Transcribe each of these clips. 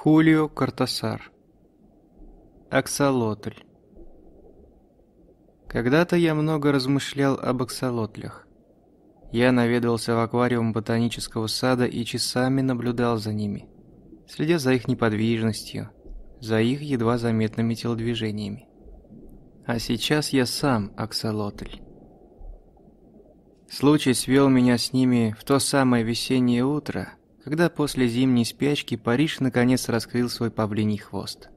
Хулио Картасар. Аксолотль. Когда-то я много размышлял об аксолотлях. Я наведывался в аквариум ботанического сада и часами наблюдал за ними, следя за их неподвижностью, за их едва заметными телодвижениями. А сейчас я сам аксолотль. Случай свел меня с ними в то самое весеннее утро, когда после зимней спячки Париж наконец раскрыл свой павлиний хвост.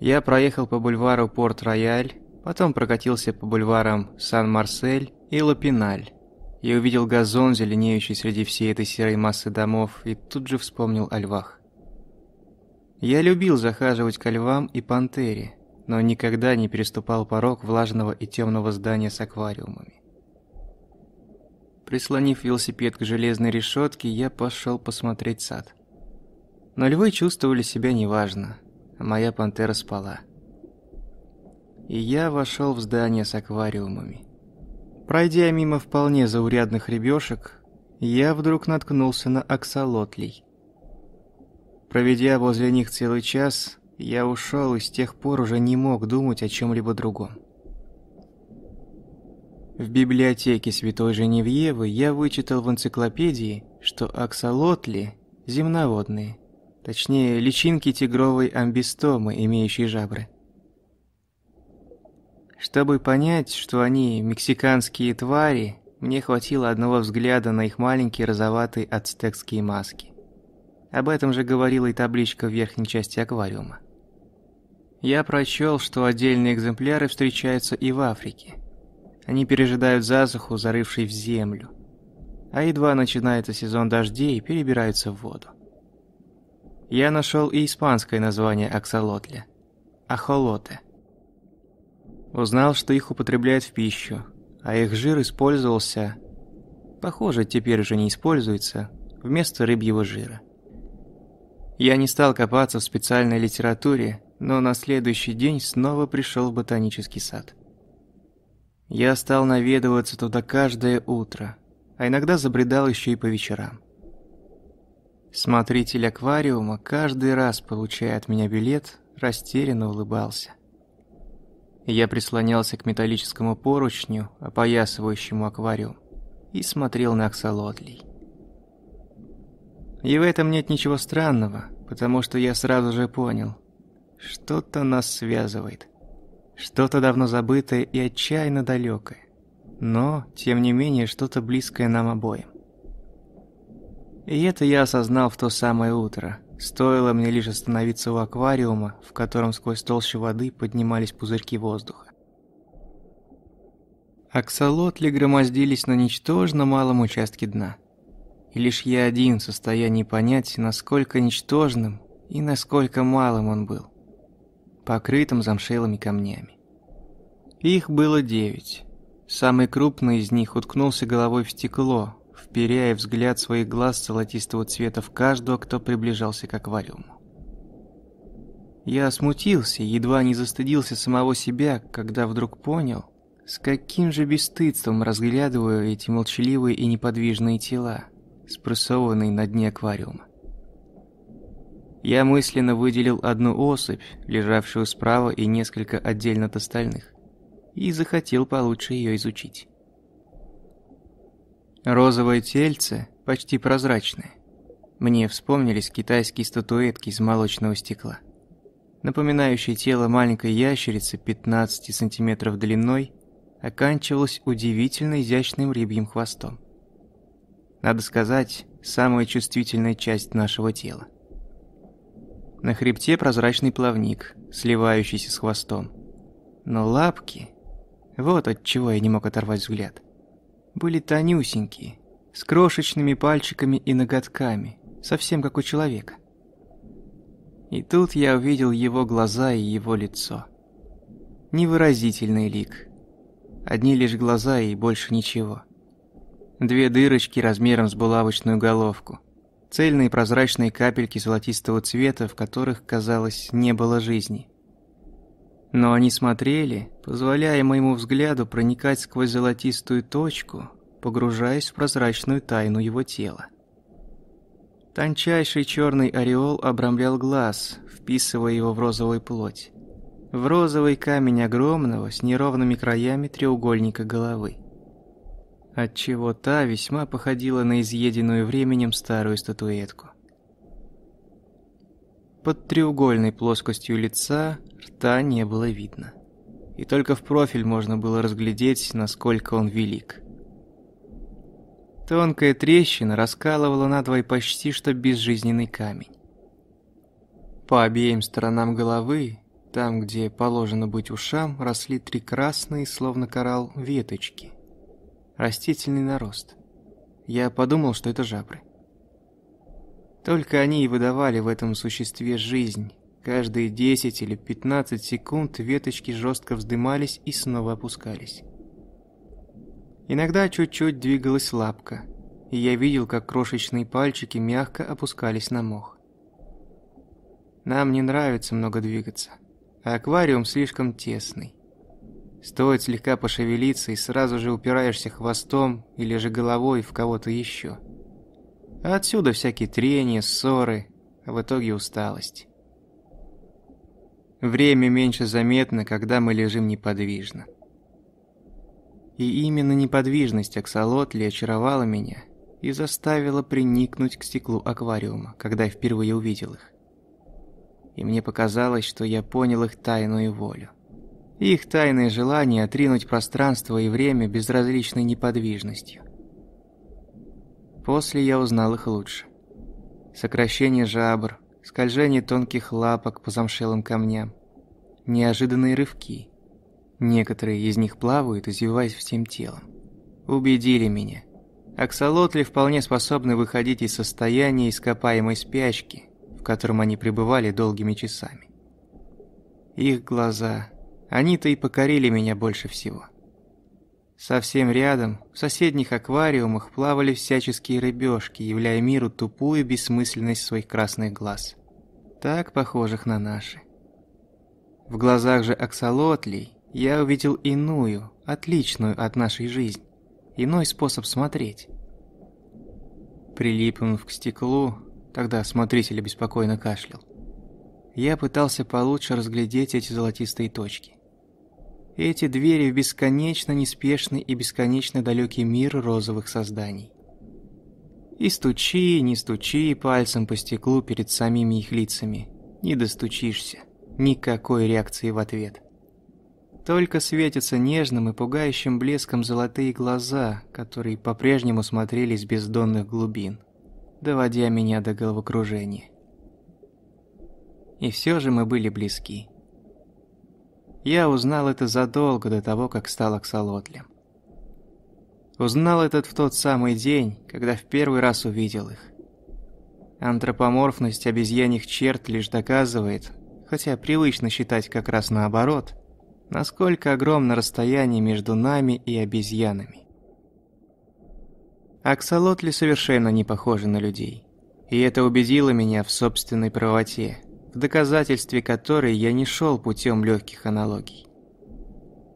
Я проехал по бульвару Порт-Рояль, потом прокатился по бульварам Сан-Марсель и Лапиналь, и увидел газон, зеленеющий среди всей этой серой массы домов, и тут же вспомнил о львах. Я любил захаживать к львам и пантере, но никогда не переступал порог влажного и темного здания с аквариумами. Прислонив велосипед к железной решетке, я пошел посмотреть сад. Но львы чувствовали себя неважно, а моя пантера спала. И я вошел в здание с аквариумами. Пройдя мимо вполне заурядных ребёшек, я вдруг наткнулся на аксолотлей. Проведя возле них целый час, я ушел и с тех пор уже не мог думать о чем либо другом. В библиотеке Святой Женевьевы я вычитал в энциклопедии, что аксолотли – земноводные, точнее, личинки тигровой амбистомы, имеющие жабры. Чтобы понять, что они мексиканские твари, мне хватило одного взгляда на их маленькие розоватые ацтекские маски. Об этом же говорила и табличка в верхней части аквариума. Я прочел, что отдельные экземпляры встречаются и в Африке – они пережидают засуху, зарывшей в землю. А едва начинается сезон дождей, перебираются в воду. Я нашел и испанское название аксолотля – ахолоте. Узнал, что их употребляют в пищу, а их жир использовался, похоже, теперь уже не используется, вместо рыбьего жира. Я не стал копаться в специальной литературе, но на следующий день снова пришел в ботанический сад. Я стал наведываться туда каждое утро, а иногда забредал еще и по вечерам. Смотритель аквариума, каждый раз получая от меня билет, растерянно улыбался. Я прислонялся к металлическому поручню, опоясывающему аквариум, и смотрел на аксолотлей. И в этом нет ничего странного, потому что я сразу же понял, что-то нас связывает – что-то давно забытое и отчаянно далекое. Но, тем не менее, что-то близкое нам обоим. И это я осознал в то самое утро. Стоило мне лишь остановиться у аквариума, в котором сквозь толщу воды поднимались пузырьки воздуха. Аксолотли громоздились на ничтожно малом участке дна. И лишь я один в состоянии понять, насколько ничтожным и насколько малым он был покрытым замшелыми камнями. Их было девять. Самый крупный из них уткнулся головой в стекло, вперяя взгляд своих глаз золотистого цвета в каждого, кто приближался к аквариуму. Я смутился, едва не застыдился самого себя, когда вдруг понял, с каким же бесстыдством разглядываю эти молчаливые и неподвижные тела, спрессованные на дне аквариума. Я мысленно выделил одну особь, лежавшую справа и несколько отдельно от остальных, и захотел получше ее изучить. Розовое тельце, почти прозрачное. Мне вспомнились китайские статуэтки из молочного стекла, напоминающие тело маленькой ящерицы 15 сантиметров длиной, оканчивалось удивительно изящным рыбьим хвостом. Надо сказать, самая чувствительная часть нашего тела. На хребте прозрачный плавник, сливающийся с хвостом. Но лапки... Вот от чего я не мог оторвать взгляд. Были тонюсенькие, с крошечными пальчиками и ноготками, совсем как у человека. И тут я увидел его глаза и его лицо. Невыразительный лик. Одни лишь глаза и больше ничего. Две дырочки размером с булавочную головку цельные прозрачные капельки золотистого цвета, в которых, казалось, не было жизни. Но они смотрели, позволяя моему взгляду проникать сквозь золотистую точку, погружаясь в прозрачную тайну его тела. Тончайший черный ореол обрамлял глаз, вписывая его в розовую плоть. В розовый камень огромного с неровными краями треугольника головы. Отчего та весьма походила на изъеденную временем старую статуэтку. Под треугольной плоскостью лица рта не было видно. И только в профиль можно было разглядеть, насколько он велик. Тонкая трещина раскалывала надвое почти что безжизненный камень. По обеим сторонам головы, там, где положено быть ушам, росли три красные, словно коралл, веточки. Растительный нарост. Я подумал, что это жабры. Только они и выдавали в этом существе жизнь. Каждые 10 или 15 секунд веточки жестко вздымались и снова опускались. Иногда чуть-чуть двигалась лапка, и я видел, как крошечные пальчики мягко опускались на мох. Нам не нравится много двигаться, а аквариум слишком тесный. Стоит слегка пошевелиться, и сразу же упираешься хвостом или же головой в кого-то еще. А отсюда всякие трения, ссоры, а в итоге усталость. Время меньше заметно, когда мы лежим неподвижно. И именно неподвижность аксолотли очаровала меня и заставила приникнуть к стеклу аквариума, когда я впервые увидел их. И мне показалось, что я понял их тайную волю. Их тайное желание отринуть пространство и время безразличной неподвижностью. После я узнал их лучше. Сокращение жабр, скольжение тонких лапок по замшелым камням, неожиданные рывки – Некоторые из них плавают, извиваясь всем телом. Убедили меня. Аксолотли вполне способны выходить из состояния ископаемой спячки, в котором они пребывали долгими часами. Их глаза, они-то и покорили меня больше всего. Совсем рядом, в соседних аквариумах плавали всяческие рыбешки, являя миру тупую бессмысленность своих красных глаз, так похожих на наши. В глазах же аксолотлей я увидел иную, отличную от нашей жизни, иной способ смотреть. Прилипнув к стеклу, тогда смотритель беспокойно кашлял, я пытался получше разглядеть эти золотистые точки. Эти двери в бесконечно неспешный и бесконечно далекий мир розовых созданий. И стучи, не стучи пальцем по стеклу перед самими их лицами, не достучишься, никакой реакции в ответ. Только светятся нежным и пугающим блеском золотые глаза, которые по-прежнему смотрели с бездонных глубин, доводя меня до головокружения. И все же мы были близки. Я узнал это задолго до того, как стал аксолотлем. Узнал этот в тот самый день, когда в первый раз увидел их. Антропоморфность обезьяньих черт лишь доказывает, хотя привычно считать как раз наоборот – насколько огромно расстояние между нами и обезьянами. Аксолотли совершенно не похожи на людей. И это убедило меня в собственной правоте, в доказательстве которой я не шел путем легких аналогий.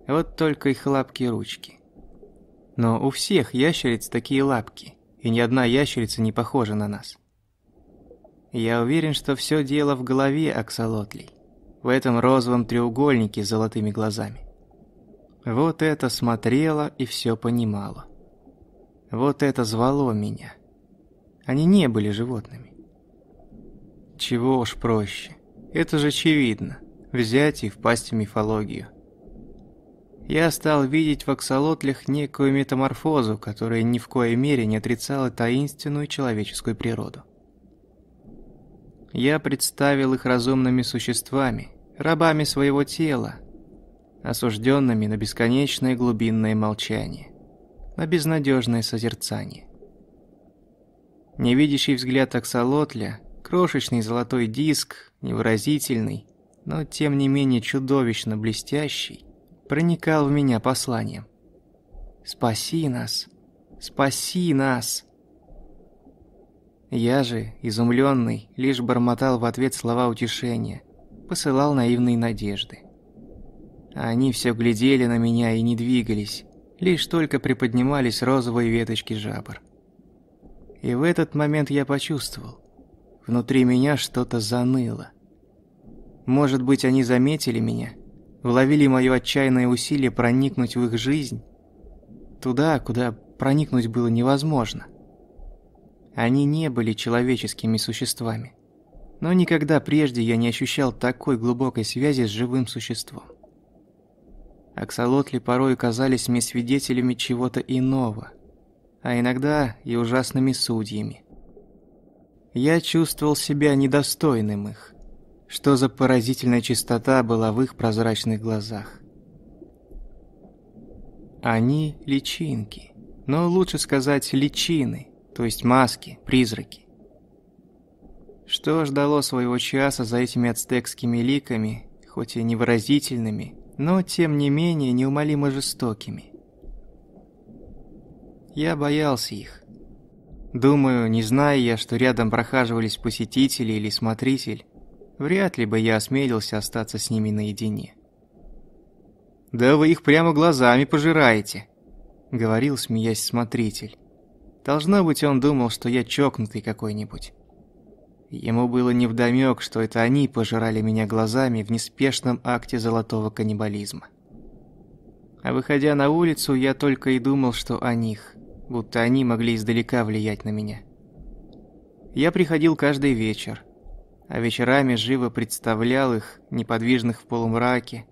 Вот только их лапки и ручки. Но у всех ящериц такие лапки, и ни одна ящерица не похожа на нас. Я уверен, что все дело в голове аксолотлей в этом розовом треугольнике с золотыми глазами. Вот это смотрело и все понимало. Вот это звало меня. Они не были животными. Чего уж проще. Это же очевидно. Взять и впасть в мифологию. Я стал видеть в аксолотлях некую метаморфозу, которая ни в коей мере не отрицала таинственную человеческую природу. Я представил их разумными существами, рабами своего тела, осужденными на бесконечное глубинное молчание, на безнадежное созерцание. Невидящий взгляд аксолотля, крошечный золотой диск, невыразительный, но тем не менее чудовищно блестящий, проникал в меня посланием. «Спаси нас! Спаси нас!» Я же, изумленный, лишь бормотал в ответ слова утешения, посылал наивные надежды. Они все глядели на меня и не двигались, лишь только приподнимались розовые веточки жабр. И в этот момент я почувствовал, внутри меня что-то заныло. Может быть, они заметили меня, уловили мое отчаянное усилие проникнуть в их жизнь, туда, куда проникнуть было невозможно. Они не были человеческими существами, но никогда прежде я не ощущал такой глубокой связи с живым существом. Аксолотли порой казались мне свидетелями чего-то иного, а иногда и ужасными судьями. Я чувствовал себя недостойным их. Что за поразительная чистота была в их прозрачных глазах. Они – личинки, но лучше сказать личины, то есть маски, призраки. Что ждало своего часа за этими ацтекскими ликами, хоть и невыразительными, но тем не менее неумолимо жестокими. Я боялся их. Думаю, не зная я, что рядом прохаживались посетители или смотритель, вряд ли бы я осмелился остаться с ними наедине. «Да вы их прямо глазами пожираете», — говорил, смеясь смотритель. Должно быть, он думал, что я чокнутый какой-нибудь. Ему было невдомёк, что это они пожирали меня глазами в неспешном акте золотого каннибализма. А выходя на улицу, я только и думал, что о них, будто они могли издалека влиять на меня. Я приходил каждый вечер, а вечерами живо представлял их, неподвижных в полумраке,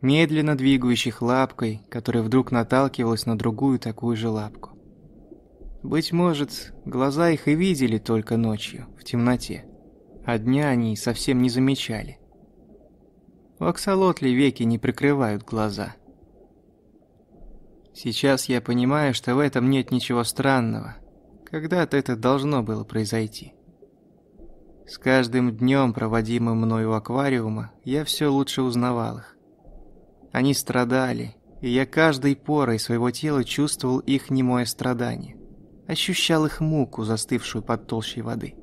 медленно двигающих лапкой, которая вдруг наталкивалась на другую такую же лапку. Быть может, глаза их и видели только ночью, в темноте, а дня они совсем не замечали. У аксолотли веки не прикрывают глаза. Сейчас я понимаю, что в этом нет ничего странного. Когда-то это должно было произойти. С каждым днем, проводимым мною у аквариума, я все лучше узнавал их. Они страдали, и я каждой порой своего тела чувствовал их немое страдание. Ощущал их муку, застывшую под толщей воды.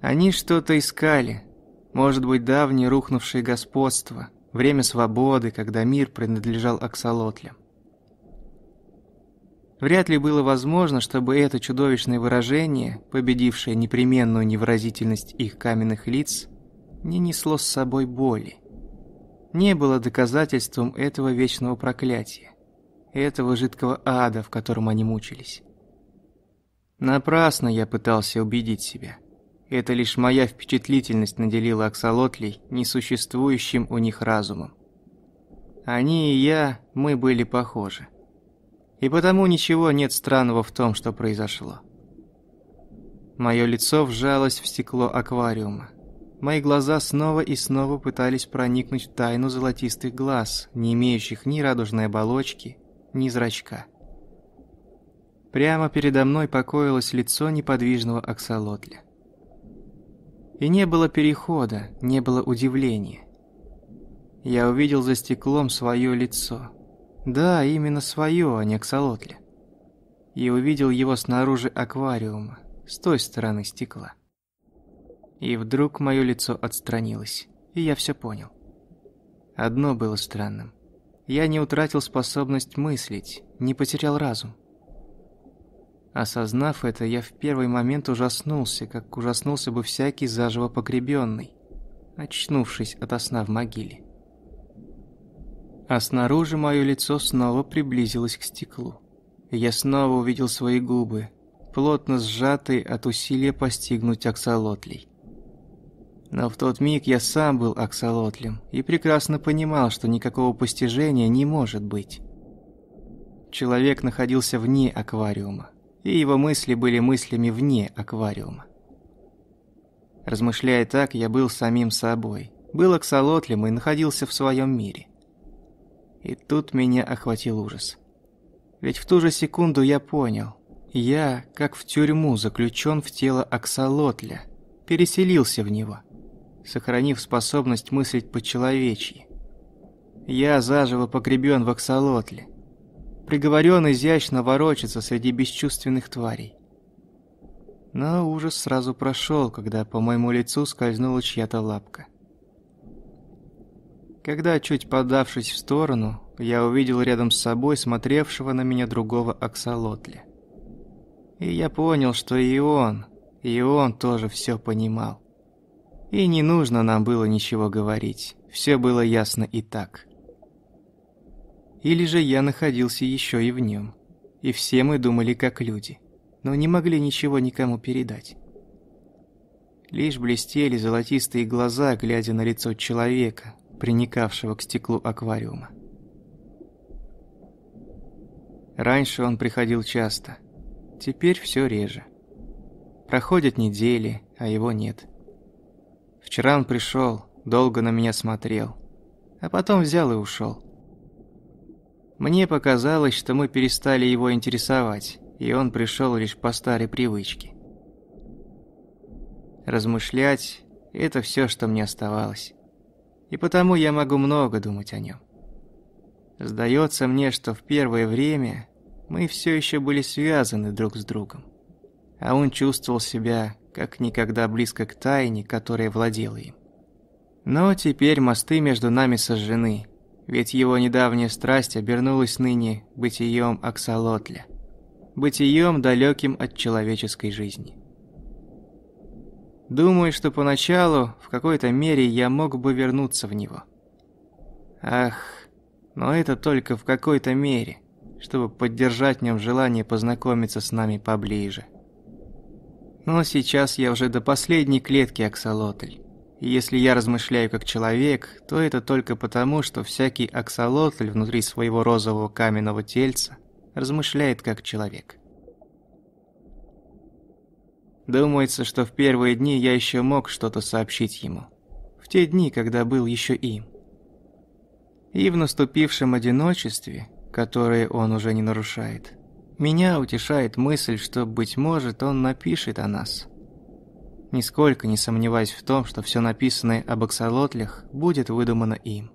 Они что-то искали. Может быть, давнее рухнувшее господство, время свободы, когда мир принадлежал аксолотлям. Вряд ли было возможно, чтобы это чудовищное выражение, победившее непременную невыразительность их каменных лиц, не несло с собой боли не было доказательством этого вечного проклятия, этого жидкого ада, в котором они мучились. Напрасно я пытался убедить себя. Это лишь моя впечатлительность наделила аксолотлей несуществующим у них разумом. Они и я, мы были похожи. И потому ничего нет странного в том, что произошло. Мое лицо вжалось в стекло аквариума. Мои глаза снова и снова пытались проникнуть в тайну золотистых глаз, не имеющих ни радужной оболочки, ни зрачка. Прямо передо мной покоилось лицо неподвижного аксолотля. И не было перехода, не было удивления. Я увидел за стеклом свое лицо. Да, именно свое, а не аксолотля. И увидел его снаружи аквариума, с той стороны стекла. И вдруг мое лицо отстранилось, и я все понял. Одно было странным. Я не утратил способность мыслить, не потерял разум. Осознав это, я в первый момент ужаснулся, как ужаснулся бы всякий заживо погребенный, очнувшись ото сна в могиле. А снаружи мое лицо снова приблизилось к стеклу. Я снова увидел свои губы, плотно сжатые от усилия постигнуть аксолотлей. Но в тот миг я сам был аксолотлем и прекрасно понимал, что никакого постижения не может быть. Человек находился вне аквариума, и его мысли были мыслями вне аквариума. Размышляя так, я был самим собой, был аксолотлем и находился в своем мире. И тут меня охватил ужас. Ведь в ту же секунду я понял, я, как в тюрьму, заключен в тело аксолотля, переселился в него – сохранив способность мыслить по-человечьи. Я заживо погребен в аксолотле, приговорен изящно ворочаться среди бесчувственных тварей. Но ужас сразу прошел, когда по моему лицу скользнула чья-то лапка. Когда, чуть подавшись в сторону, я увидел рядом с собой смотревшего на меня другого аксолотля. И я понял, что и он, и он тоже все понимал. И не нужно нам было ничего говорить, все было ясно и так. Или же я находился еще и в нем, и все мы думали как люди, но не могли ничего никому передать. Лишь блестели золотистые глаза, глядя на лицо человека, приникавшего к стеклу аквариума. Раньше он приходил часто, теперь все реже. Проходят недели, а его нет. Вчера он пришел, долго на меня смотрел, а потом взял и ушел. Мне показалось, что мы перестали его интересовать, и он пришел лишь по старой привычке. Размышлять – это все, что мне оставалось. И потому я могу много думать о нем. Сдается мне, что в первое время мы все еще были связаны друг с другом. А он чувствовал себя как никогда близко к тайне, которая владела им. Но теперь мосты между нами сожжены, ведь его недавняя страсть обернулась ныне бытием Аксалотля, бытием далеким от человеческой жизни. Думаю, что поначалу, в какой-то мере, я мог бы вернуться в него. Ах, но это только в какой-то мере, чтобы поддержать в нем желание познакомиться с нами поближе. Но сейчас я уже до последней клетки аксолотль. И если я размышляю как человек, то это только потому, что всякий аксолотль внутри своего розового каменного тельца размышляет как человек. Думается, что в первые дни я еще мог что-то сообщить ему. В те дни, когда был еще им. И в наступившем одиночестве, которое он уже не нарушает, меня утешает мысль, что, быть может, он напишет о нас. Нисколько не сомневаясь в том, что все написанное об аксолотлях будет выдумано им.